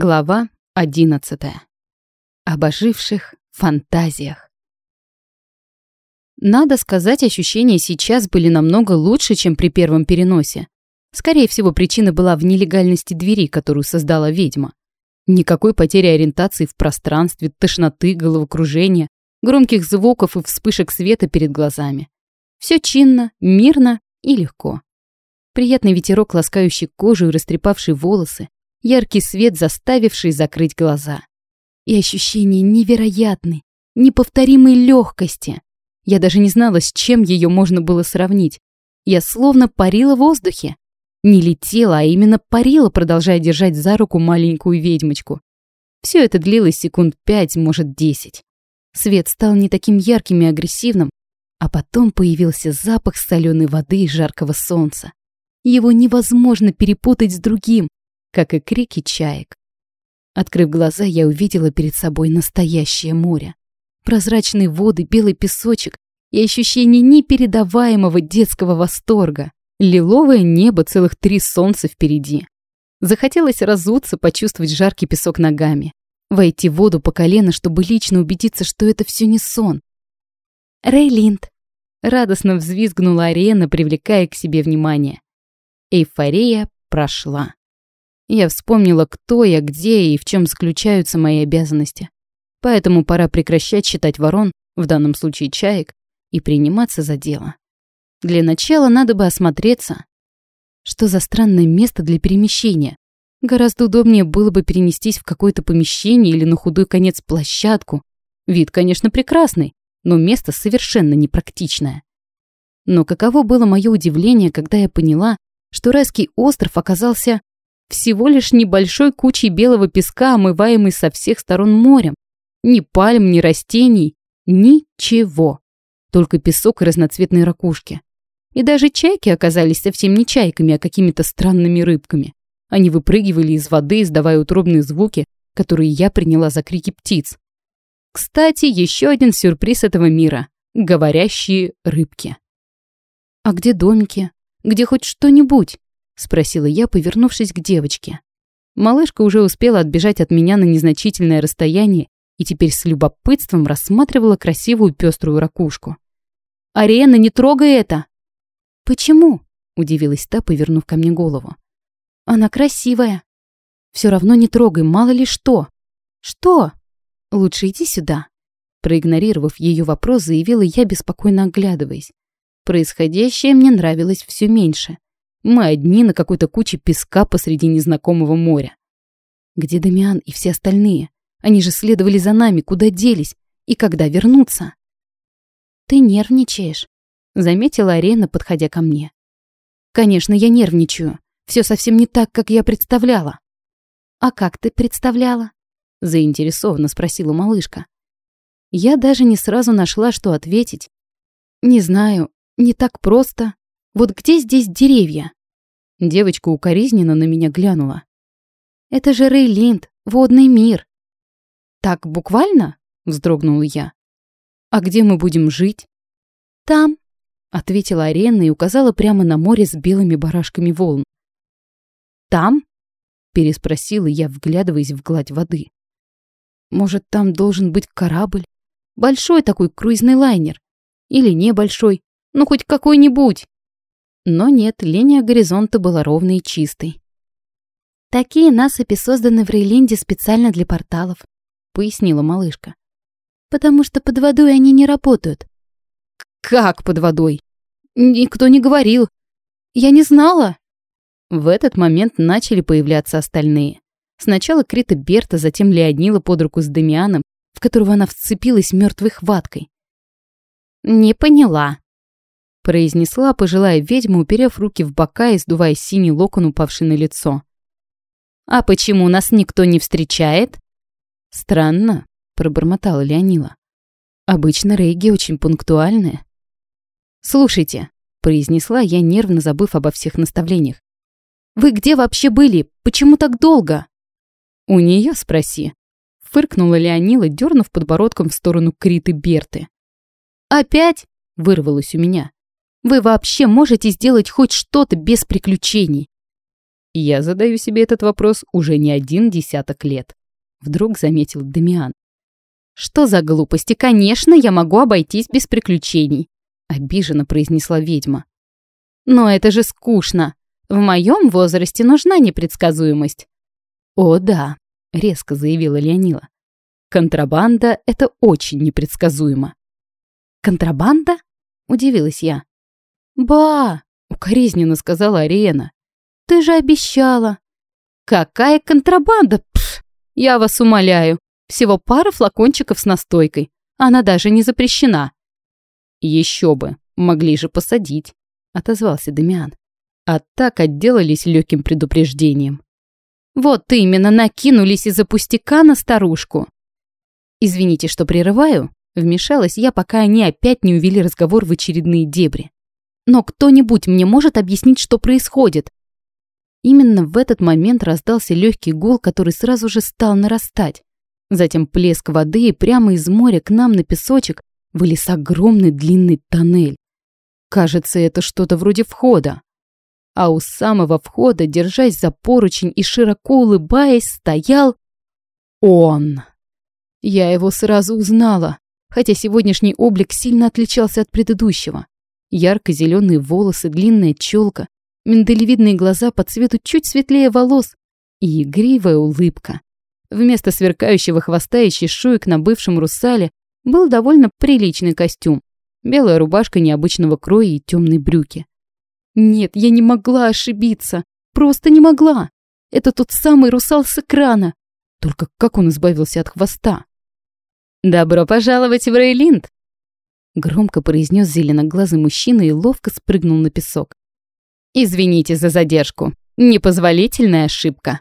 Глава одиннадцатая. Об оживших фантазиях. Надо сказать, ощущения сейчас были намного лучше, чем при первом переносе. Скорее всего, причина была в нелегальности двери, которую создала ведьма. Никакой потери ориентации в пространстве, тошноты, головокружения, громких звуков и вспышек света перед глазами. Все чинно, мирно и легко. Приятный ветерок, ласкающий кожу и растрепавший волосы, яркий свет, заставивший закрыть глаза. И ощущение невероятной, неповторимой легкости. Я даже не знала, с чем ее можно было сравнить. Я словно парила в воздухе. Не летела, а именно парила, продолжая держать за руку маленькую ведьмочку. Все это длилось секунд пять, может, десять. Свет стал не таким ярким и агрессивным, а потом появился запах соленой воды и жаркого солнца. Его невозможно перепутать с другим, как и крики чаек. Открыв глаза, я увидела перед собой настоящее море. Прозрачные воды, белый песочек и ощущение непередаваемого детского восторга. Лиловое небо, целых три солнца впереди. Захотелось разуться, почувствовать жаркий песок ногами. Войти в воду по колено, чтобы лично убедиться, что это все не сон. «Рейлинд!» — радостно взвизгнула арена, привлекая к себе внимание. Эйфория прошла. Я вспомнила, кто я, где и в чем заключаются мои обязанности. Поэтому пора прекращать считать ворон, в данном случае чаек, и приниматься за дело. Для начала надо бы осмотреться. Что за странное место для перемещения? Гораздо удобнее было бы перенестись в какое-то помещение или на худой конец площадку. Вид, конечно, прекрасный, но место совершенно непрактичное. Но каково было мое удивление, когда я поняла, что райский остров оказался всего лишь небольшой кучей белого песка, омываемый со всех сторон морем. Ни пальм, ни растений, ничего. Только песок и разноцветные ракушки. И даже чайки оказались совсем не чайками, а какими-то странными рыбками. Они выпрыгивали из воды, издавая утробные звуки, которые я приняла за крики птиц. Кстати, еще один сюрприз этого мира — говорящие рыбки. А где домики? Где хоть что-нибудь? Спросила я, повернувшись к девочке. Малышка уже успела отбежать от меня на незначительное расстояние и теперь с любопытством рассматривала красивую пеструю ракушку. «Арена, не трогай это!» «Почему?» — удивилась та, повернув ко мне голову. «Она красивая». «Все равно не трогай, мало ли что». «Что?» «Лучше иди сюда». Проигнорировав ее вопрос, заявила я, беспокойно оглядываясь. Происходящее мне нравилось все меньше. Мы одни на какой-то куче песка посреди незнакомого моря. Где Дамиан и все остальные? Они же следовали за нами, куда делись и когда вернутся? Ты нервничаешь, заметила Арена, подходя ко мне. Конечно, я нервничаю. Все совсем не так, как я представляла. А как ты представляла? заинтересованно спросила малышка. Я даже не сразу нашла, что ответить. Не знаю, не так просто. Вот где здесь деревья?» Девочка укоризненно на меня глянула. «Это же Рейлинд, водный мир». «Так буквально?» — вздрогнула я. «А где мы будем жить?» «Там», — ответила Арена и указала прямо на море с белыми барашками волн. «Там?» — переспросила я, вглядываясь в гладь воды. «Может, там должен быть корабль? Большой такой круизный лайнер? Или небольшой? Ну, хоть какой-нибудь?» Но нет, линия горизонта была ровной и чистой. «Такие насыпи созданы в Рейлинде специально для порталов», — пояснила малышка. «Потому что под водой они не работают». «Как под водой? Никто не говорил. Я не знала». В этот момент начали появляться остальные. Сначала Крита Берта, затем Леонила под руку с Дамианом, в которого она вцепилась мертвой хваткой. «Не поняла», произнесла пожилая ведьма, уперев руки в бока и сдувая синий локон, упавший на лицо. «А почему нас никто не встречает?» «Странно», — пробормотала Леонила. «Обычно рейги очень пунктуальные». «Слушайте», — произнесла я, нервно забыв обо всех наставлениях. «Вы где вообще были? Почему так долго?» «У нее спроси», — фыркнула Леонила, дернув подбородком в сторону Криты Берты. «Опять?» — вырвалось у меня. Вы вообще можете сделать хоть что-то без приключений?» Я задаю себе этот вопрос уже не один десяток лет. Вдруг заметил Дамиан. Что за глупости? Конечно, я могу обойтись без приключений. Обиженно произнесла ведьма. Но это же скучно. В моем возрасте нужна непредсказуемость. О да, резко заявила Леонила. Контрабанда — это очень непредсказуемо. Контрабанда? Удивилась я. Ба, укоризненно сказала Ариена. Ты же обещала. Какая контрабанда? Пф, я вас умоляю. Всего пара флакончиков с настойкой. Она даже не запрещена. Еще бы, могли же посадить, отозвался Демиан. А так отделались легким предупреждением. Вот именно, накинулись из-за пустяка на старушку. Извините, что прерываю, вмешалась я, пока они опять не увели разговор в очередные дебри. Но кто-нибудь мне может объяснить, что происходит? Именно в этот момент раздался легкий гул, который сразу же стал нарастать. Затем плеск воды, и прямо из моря к нам на песочек вылез огромный длинный тоннель. Кажется, это что-то вроде входа а у самого входа, держась за поручень и широко улыбаясь, стоял он. Я его сразу узнала, хотя сегодняшний облик сильно отличался от предыдущего. Ярко-зеленые волосы, длинная челка, миндалевидные глаза по цвету чуть светлее волос и игривая улыбка. Вместо сверкающего хвоста и чешуек на бывшем русале был довольно приличный костюм. Белая рубашка необычного кроя и темные брюки. Нет, я не могла ошибиться. Просто не могла. Это тот самый русал с экрана. Только как он избавился от хвоста? «Добро пожаловать в Рейлинд!» Громко произнес зеленоглазый мужчина и ловко спрыгнул на песок. «Извините за задержку. Непозволительная ошибка».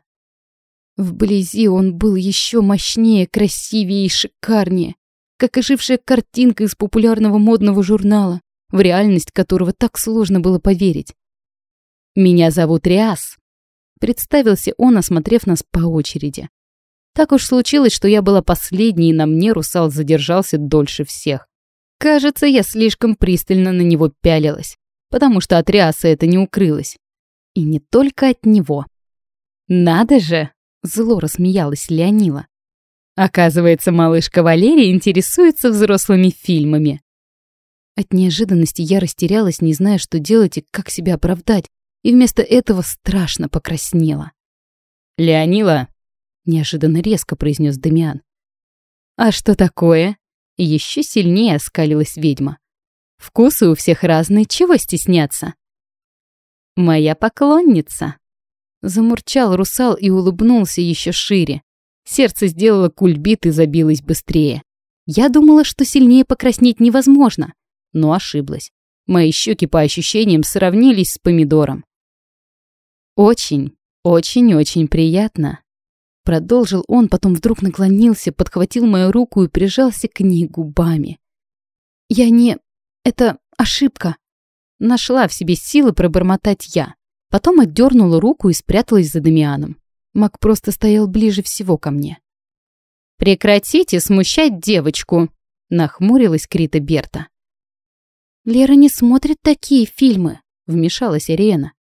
Вблизи он был еще мощнее, красивее и шикарнее, как ожившая картинка из популярного модного журнала в реальность которого так сложно было поверить. «Меня зовут Риас», — представился он, осмотрев нас по очереди. Так уж случилось, что я была последней, и на мне русал задержался дольше всех. Кажется, я слишком пристально на него пялилась, потому что от Риаса это не укрылось. И не только от него. «Надо же!» — зло рассмеялась Леонила. Оказывается, малышка Валерия интересуется взрослыми фильмами. От неожиданности я растерялась, не зная, что делать и как себя оправдать, и вместо этого страшно покраснела. «Леонила!» — неожиданно резко произнес Дамиан. «А что такое?» — еще сильнее оскалилась ведьма. «Вкусы у всех разные, чего стесняться?» «Моя поклонница!» Замурчал русал и улыбнулся еще шире. Сердце сделало кульбит и забилось быстрее. Я думала, что сильнее покраснеть невозможно но ошиблась. Мои щеки по ощущениям сравнились с помидором. «Очень, очень-очень приятно», — продолжил он, потом вдруг наклонился, подхватил мою руку и прижался к ней губами. «Я не... Это ошибка». Нашла в себе силы пробормотать я. Потом отдернула руку и спряталась за Дамианом. Мак просто стоял ближе всего ко мне. «Прекратите смущать девочку!» — нахмурилась Крита Берта. «Лера не смотрит такие фильмы», — вмешалась Ирена.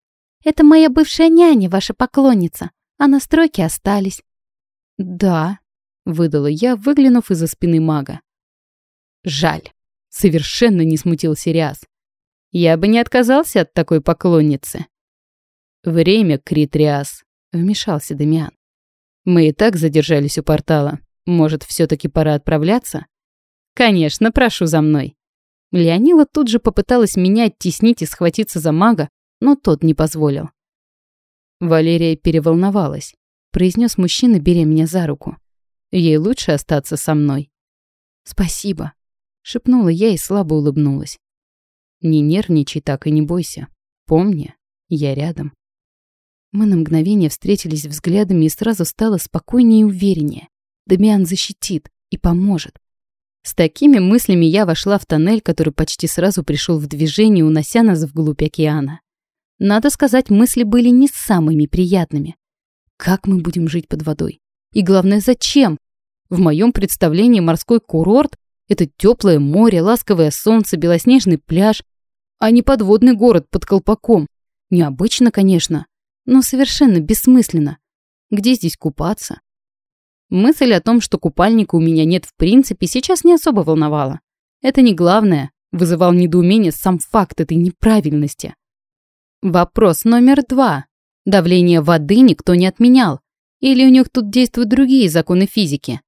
«Это моя бывшая няня, ваша поклонница, а настройки остались». «Да», — выдала я, выглянув из-за спины мага. «Жаль», — совершенно не смутился Риас. «Я бы не отказался от такой поклонницы». «Время, Критриас», — вмешался Дамиан. «Мы и так задержались у портала. Может, все таки пора отправляться?» «Конечно, прошу за мной». Леонила тут же попыталась меня оттеснить и схватиться за мага, но тот не позволил. Валерия переволновалась, произнес мужчина, беря меня за руку. Ей лучше остаться со мной. «Спасибо», — шепнула я и слабо улыбнулась. «Не нервничай так и не бойся. Помни, я рядом». Мы на мгновение встретились взглядами и сразу стало спокойнее и увереннее. Дамиан защитит и поможет. С такими мыслями я вошла в тоннель, который почти сразу пришел в движение, унося нас вглубь океана. Надо сказать, мысли были не самыми приятными. Как мы будем жить под водой? И главное, зачем? В моем представлении морской курорт — это теплое море, ласковое солнце, белоснежный пляж, а не подводный город под колпаком. Необычно, конечно, Но совершенно бессмысленно. Где здесь купаться? Мысль о том, что купальника у меня нет в принципе, сейчас не особо волновала. Это не главное. Вызывал недоумение сам факт этой неправильности. Вопрос номер два. Давление воды никто не отменял. Или у них тут действуют другие законы физики?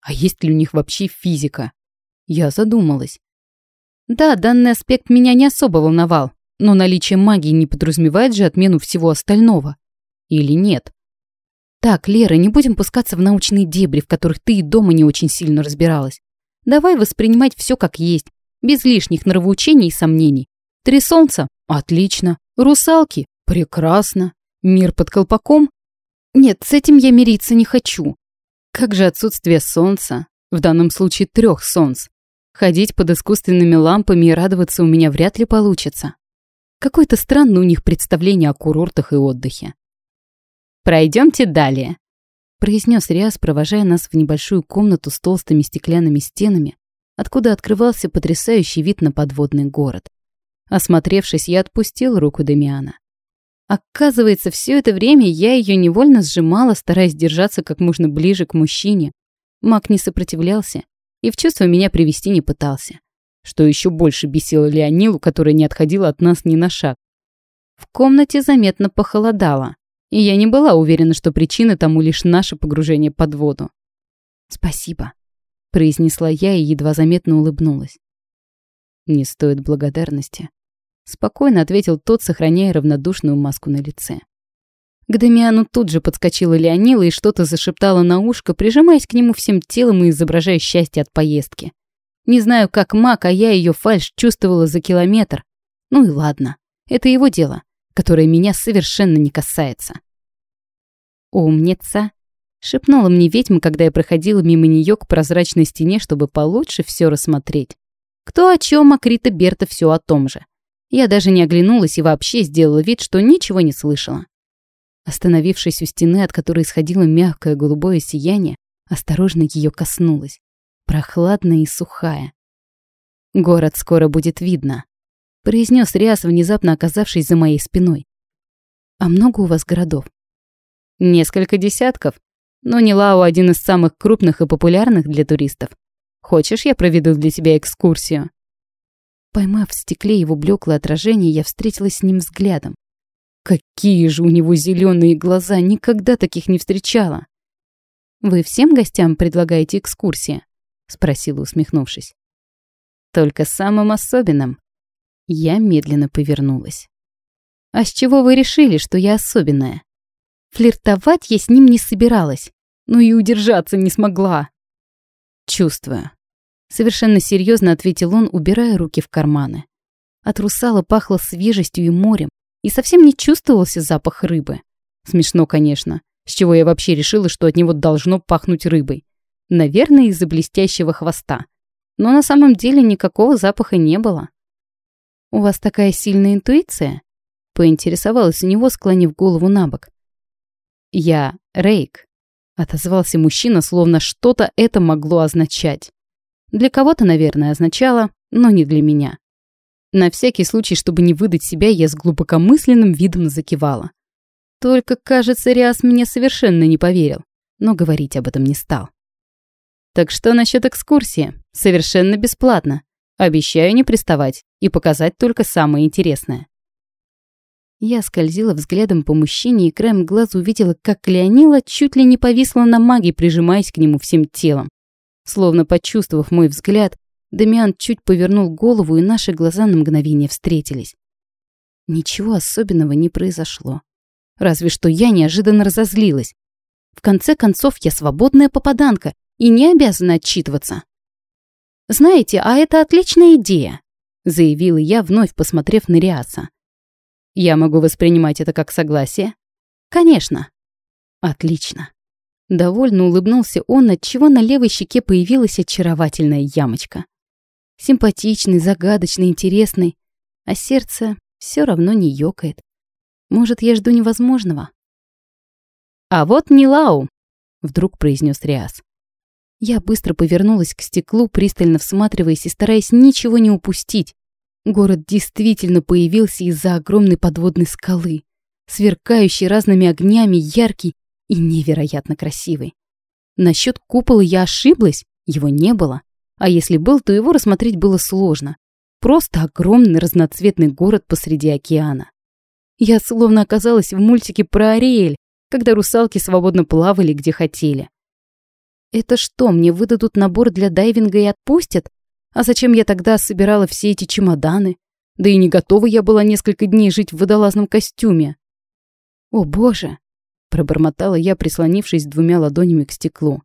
А есть ли у них вообще физика? Я задумалась. Да, данный аспект меня не особо волновал, но наличие магии не подразумевает же отмену всего остального. Или нет? Так, Лера, не будем пускаться в научные дебри, в которых ты и дома не очень сильно разбиралась. Давай воспринимать все как есть, без лишних нравоучений и сомнений. Три солнца? Отлично. Русалки? Прекрасно. Мир под колпаком? Нет, с этим я мириться не хочу. Как же отсутствие солнца, в данном случае трех солнц. Ходить под искусственными лампами и радоваться у меня вряд ли получится. Какое-то странное у них представление о курортах и отдыхе. «Пройдемте далее», — произнес Риас, провожая нас в небольшую комнату с толстыми стеклянными стенами, откуда открывался потрясающий вид на подводный город. Осмотревшись, я отпустил руку Демиана. Оказывается, все это время я ее невольно сжимала, стараясь держаться как можно ближе к мужчине. Маг не сопротивлялся и в чувство меня привести не пытался. Что еще больше бесило Леонилу, которая не отходила от нас ни на шаг. В комнате заметно похолодало, и я не была уверена, что причина тому лишь наше погружение под воду. «Спасибо», — произнесла я и едва заметно улыбнулась. «Не стоит благодарности», — спокойно ответил тот, сохраняя равнодушную маску на лице. К Дамиану тут же подскочила Леонила и что-то зашептала на ушко, прижимаясь к нему всем телом и изображая счастье от поездки. Не знаю, как маг, а я ее фальшь чувствовала за километр. Ну и ладно, это его дело, которое меня совершенно не касается. «Умница!» — шепнула мне ведьма, когда я проходила мимо нее к прозрачной стене, чтобы получше все рассмотреть. Кто о чем, а Крита Берта все о том же. Я даже не оглянулась и вообще сделала вид, что ничего не слышала. Остановившись у стены, от которой исходило мягкое голубое сияние, осторожно ее коснулась. Прохладная и сухая. «Город скоро будет видно», — произнес Риас, внезапно оказавшись за моей спиной. «А много у вас городов?» «Несколько десятков, но Нилау один из самых крупных и популярных для туристов. Хочешь, я проведу для тебя экскурсию?» Поймав в стекле его блеклое отражение, я встретилась с ним взглядом. Какие же у него зеленые глаза, никогда таких не встречала. «Вы всем гостям предлагаете экскурсии?» — спросила, усмехнувшись. «Только самым особенным». Я медленно повернулась. «А с чего вы решили, что я особенная?» Флиртовать я с ним не собиралась, но и удержаться не смогла. «Чувствую». Совершенно серьезно ответил он, убирая руки в карманы. От русала пахло свежестью и морем, и совсем не чувствовался запах рыбы. Смешно, конечно. С чего я вообще решила, что от него должно пахнуть рыбой? Наверное, из-за блестящего хвоста. Но на самом деле никакого запаха не было. «У вас такая сильная интуиция?» Поинтересовалась у него, склонив голову на бок. «Я Рейк», — отозвался мужчина, словно что-то это могло означать. Для кого-то, наверное, означало, но не для меня. На всякий случай, чтобы не выдать себя, я с глубокомысленным видом закивала. Только, кажется, Риас мне совершенно не поверил, но говорить об этом не стал. Так что насчет экскурсии? Совершенно бесплатно. Обещаю не приставать и показать только самое интересное. Я скользила взглядом по мужчине и краем глаза увидела, как Леонила чуть ли не повисла на маге, прижимаясь к нему всем телом. Словно почувствовав мой взгляд, Дамиан чуть повернул голову, и наши глаза на мгновение встретились. Ничего особенного не произошло. Разве что я неожиданно разозлилась. В конце концов, я свободная попаданка и не обязана отчитываться. «Знаете, а это отличная идея», — заявила я, вновь посмотрев на Риаса. «Я могу воспринимать это как согласие?» «Конечно». «Отлично». Довольно улыбнулся он, отчего на левой щеке появилась очаровательная ямочка. Симпатичный, загадочный, интересный. А сердце все равно не ёкает. Может, я жду невозможного? «А вот не Лау!» — вдруг произнес Риас. Я быстро повернулась к стеклу, пристально всматриваясь и стараясь ничего не упустить. Город действительно появился из-за огромной подводной скалы. сверкающий разными огнями, яркий и невероятно красивый. Насчет купола я ошиблась, его не было. А если был, то его рассмотреть было сложно. Просто огромный разноцветный город посреди океана. Я словно оказалась в мультике про Ариэль, когда русалки свободно плавали где хотели. Это что, мне выдадут набор для дайвинга и отпустят? А зачем я тогда собирала все эти чемоданы? Да и не готова я была несколько дней жить в водолазном костюме. О боже! Пробормотала я, прислонившись двумя ладонями к стеклу.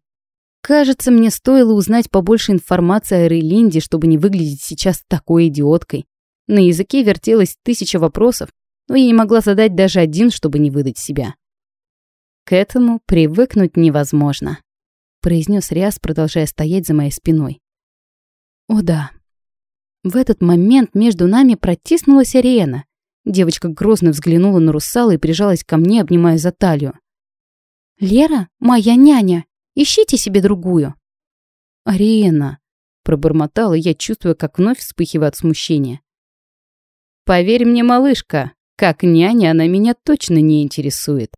Кажется, мне стоило узнать побольше информации о Рейлинде, чтобы не выглядеть сейчас такой идиоткой. На языке вертелось тысяча вопросов, но я не могла задать даже один, чтобы не выдать себя. К этому привыкнуть невозможно, произнес Риас, продолжая стоять за моей спиной. О да. В этот момент между нами протиснулась Ариена. Девочка грозно взглянула на русала и прижалась ко мне, обнимая за талию. «Лера, моя няня, ищите себе другую». «Ариена», — пробормотала я, чувствуя, как вновь вспыхивает смущение. «Поверь мне, малышка, как няня она меня точно не интересует».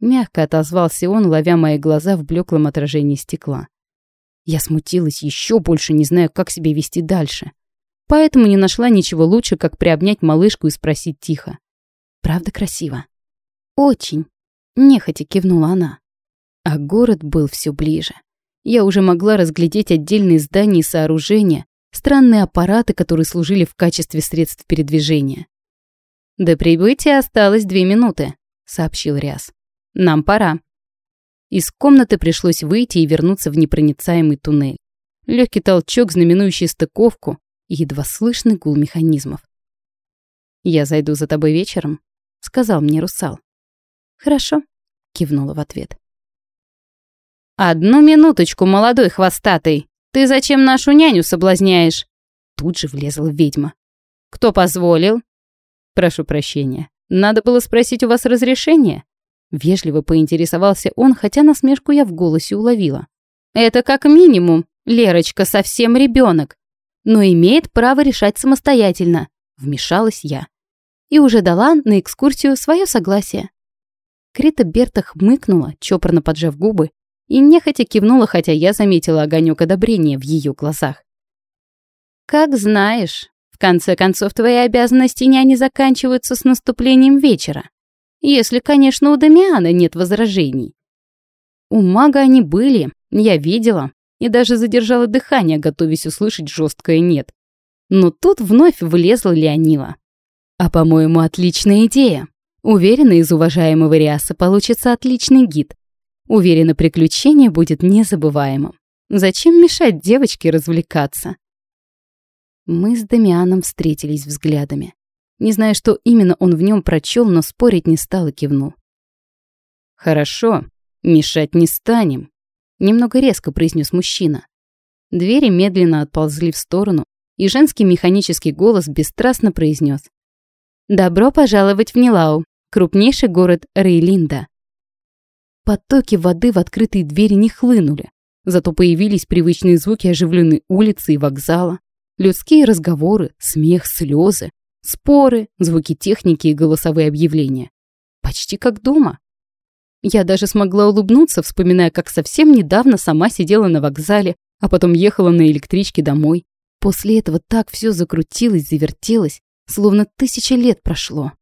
Мягко отозвался он, ловя мои глаза в блеклом отражении стекла. Я смутилась еще больше, не зная, как себя вести дальше. Поэтому не нашла ничего лучше, как приобнять малышку и спросить тихо. «Правда красиво?» «Очень», — нехотя кивнула она. А город был все ближе. Я уже могла разглядеть отдельные здания и сооружения, странные аппараты, которые служили в качестве средств передвижения. «До прибытия осталось две минуты», — сообщил Ряс. Нам пора. Из комнаты пришлось выйти и вернуться в непроницаемый туннель. Легкий толчок, знаменующий стыковку, и едва слышный гул механизмов. «Я зайду за тобой вечером», — сказал мне русал. «Хорошо», — кивнула в ответ. «Одну минуточку, молодой хвостатый! Ты зачем нашу няню соблазняешь?» Тут же влезла ведьма. «Кто позволил?» «Прошу прощения. Надо было спросить у вас разрешения?» Вежливо поинтересовался он, хотя насмешку я в голосе уловила. «Это как минимум. Лерочка совсем ребенок, но имеет право решать самостоятельно», — вмешалась я. И уже дала на экскурсию свое согласие. Крита Берта хмыкнула, чопорно поджав губы, и нехотя кивнула, хотя я заметила огонек одобрения в ее глазах. «Как знаешь, в конце концов твои обязанности няни заканчиваются с наступлением вечера. Если, конечно, у Дамиана нет возражений. У мага они были, я видела, и даже задержала дыхание, готовясь услышать жесткое «нет». Но тут вновь влезла Леонила. А, по-моему, отличная идея. Уверена, из уважаемого Риаса получится отличный гид. Уверена, приключение будет незабываемым. Зачем мешать девочке развлекаться? Мы с Дамианом встретились взглядами. Не зная, что именно он в нем прочел, но спорить не стал и кивнул. «Хорошо, мешать не станем», — немного резко произнес мужчина. Двери медленно отползли в сторону, и женский механический голос бесстрастно произнес. «Добро пожаловать в Нилау, крупнейший город Рейлинда». Потоки воды в открытые двери не хлынули, зато появились привычные звуки оживленной улицы и вокзала, людские разговоры, смех, слезы, Споры, звуки техники и голосовые объявления. Почти как дома. Я даже смогла улыбнуться, вспоминая, как совсем недавно сама сидела на вокзале, а потом ехала на электричке домой. После этого так все закрутилось, завертелось, словно тысяча лет прошло.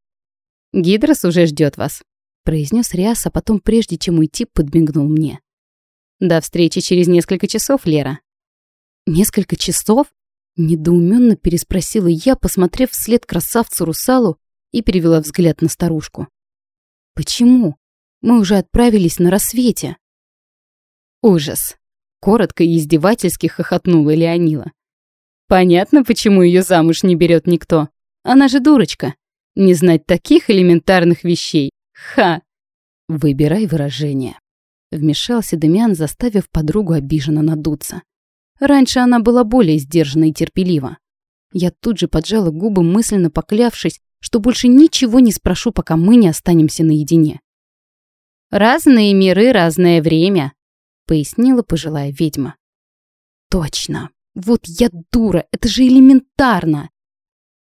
«Гидрос уже ждет вас», — произнес Риас, а потом, прежде чем уйти, подмигнул мне. «До встречи через несколько часов, Лера». «Несколько часов?» Недоуменно переспросила я, посмотрев вслед красавцу-русалу и перевела взгляд на старушку. «Почему? Мы уже отправились на рассвете». «Ужас!» — коротко и издевательски хохотнула Леонила. «Понятно, почему ее замуж не берет никто. Она же дурочка. Не знать таких элементарных вещей. Ха!» «Выбирай выражение», — вмешался Демиан, заставив подругу обиженно надуться. Раньше она была более сдержана и терпелива. Я тут же поджала губы, мысленно поклявшись, что больше ничего не спрошу, пока мы не останемся наедине. «Разные миры, разное время», — пояснила пожилая ведьма. «Точно. Вот я дура, это же элементарно.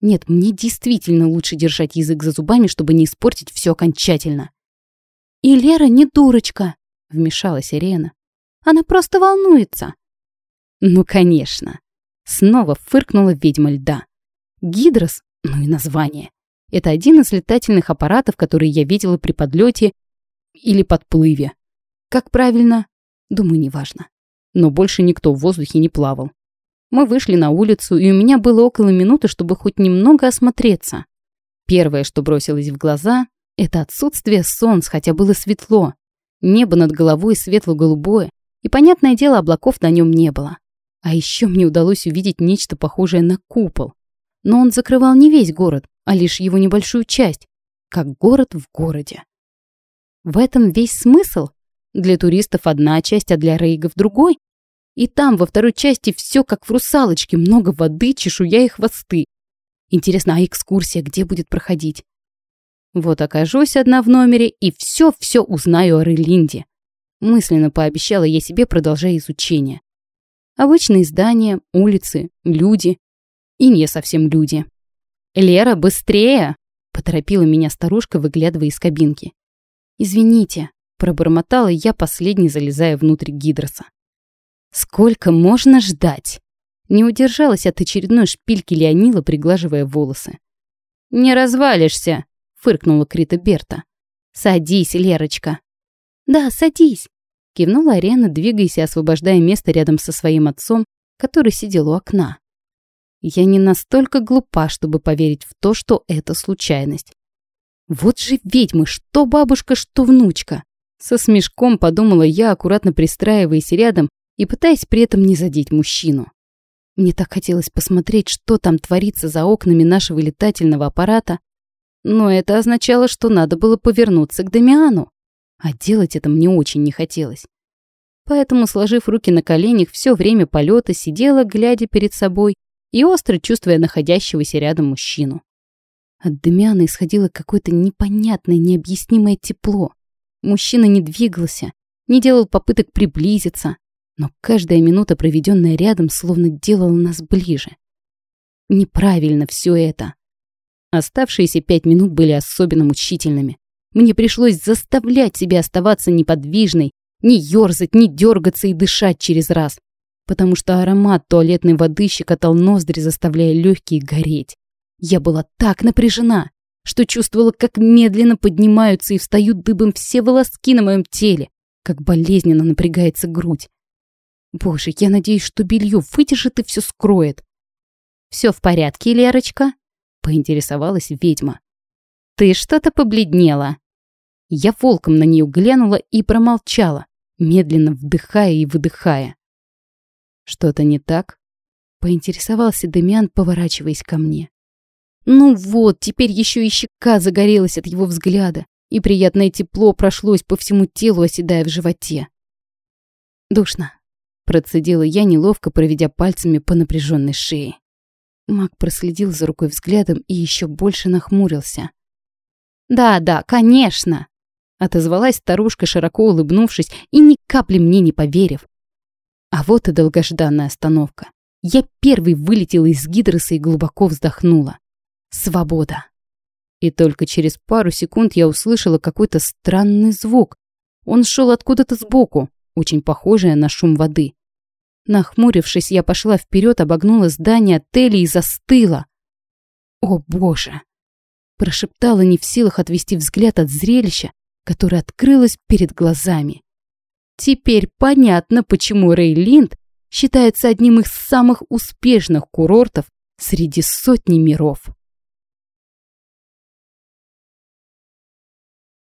Нет, мне действительно лучше держать язык за зубами, чтобы не испортить все окончательно. «И Лера не дурочка», — вмешалась Ирена. «Она просто волнуется». «Ну, конечно». Снова фыркнула ведьма льда. «Гидрос, ну и название. Это один из летательных аппаратов, которые я видела при подлете или подплыве. Как правильно? Думаю, неважно. Но больше никто в воздухе не плавал. Мы вышли на улицу, и у меня было около минуты, чтобы хоть немного осмотреться. Первое, что бросилось в глаза, это отсутствие солнца, хотя было светло. Небо над головой светло-голубое, и, понятное дело, облаков на нем не было. А еще мне удалось увидеть нечто похожее на купол. Но он закрывал не весь город, а лишь его небольшую часть, как город в городе. В этом весь смысл. Для туристов одна часть, а для рейгов другой. И там, во второй части, все как в «Русалочке», много воды, чешуя и хвосты. Интересно, а экскурсия где будет проходить? Вот окажусь одна в номере и все-все узнаю о Рейлинде. Мысленно пообещала я себе, продолжая изучение. Обычные здания, улицы, люди. И не совсем люди. «Лера, быстрее!» — поторопила меня старушка, выглядывая из кабинки. «Извините», — пробормотала я, последний залезая внутрь гидроса. «Сколько можно ждать?» Не удержалась от очередной шпильки Леонила, приглаживая волосы. «Не развалишься!» — фыркнула Крита Берта. «Садись, Лерочка!» «Да, садись!» — кивнула Арена, двигаясь и освобождая место рядом со своим отцом, который сидел у окна. Я не настолько глупа, чтобы поверить в то, что это случайность. Вот же ведьмы, что бабушка, что внучка. Со смешком подумала я, аккуратно пристраиваясь рядом и пытаясь при этом не задеть мужчину. Мне так хотелось посмотреть, что там творится за окнами нашего летательного аппарата, но это означало, что надо было повернуться к Дамиану, а делать это мне очень не хотелось. Поэтому, сложив руки на коленях, все время полета сидела, глядя перед собой и остро чувствуя находящегося рядом мужчину. От Демиана исходило какое-то непонятное, необъяснимое тепло. Мужчина не двигался, не делал попыток приблизиться, но каждая минута, проведенная рядом, словно делала нас ближе. Неправильно все это. Оставшиеся пять минут были особенно мучительными. Мне пришлось заставлять себя оставаться неподвижной, не ерзать, не дергаться и дышать через раз потому что аромат туалетной воды щекотал ноздри, заставляя легкие гореть. Я была так напряжена, что чувствовала, как медленно поднимаются и встают дыбом все волоски на моем теле, как болезненно напрягается грудь. Боже, я надеюсь, что белье вытяжет и все скроет. «Все в порядке, Лерочка?» — поинтересовалась ведьма. «Ты что-то побледнела». Я волком на нее глянула и промолчала, медленно вдыхая и выдыхая. «Что-то не так?» — поинтересовался Демиан, поворачиваясь ко мне. Ну вот, теперь еще и щека загорелась от его взгляда, и приятное тепло прошлось по всему телу, оседая в животе. «Душно», — процедила я, неловко проведя пальцами по напряженной шее. Маг проследил за рукой взглядом и еще больше нахмурился. «Да, да, конечно!» Отозвалась старушка, широко улыбнувшись и ни капли мне не поверив. А вот и долгожданная остановка. Я первый вылетела из гидроса и глубоко вздохнула. Свобода. И только через пару секунд я услышала какой-то странный звук. Он шел откуда-то сбоку, очень похожий на шум воды. Нахмурившись, я пошла вперед, обогнула здание отеля и застыла. «О, Боже!» Прошептала не в силах отвести взгляд от зрелища, которое открылось перед глазами. Теперь понятно, почему Рейлинд считается одним из самых успешных курортов среди сотни миров.